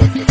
productive.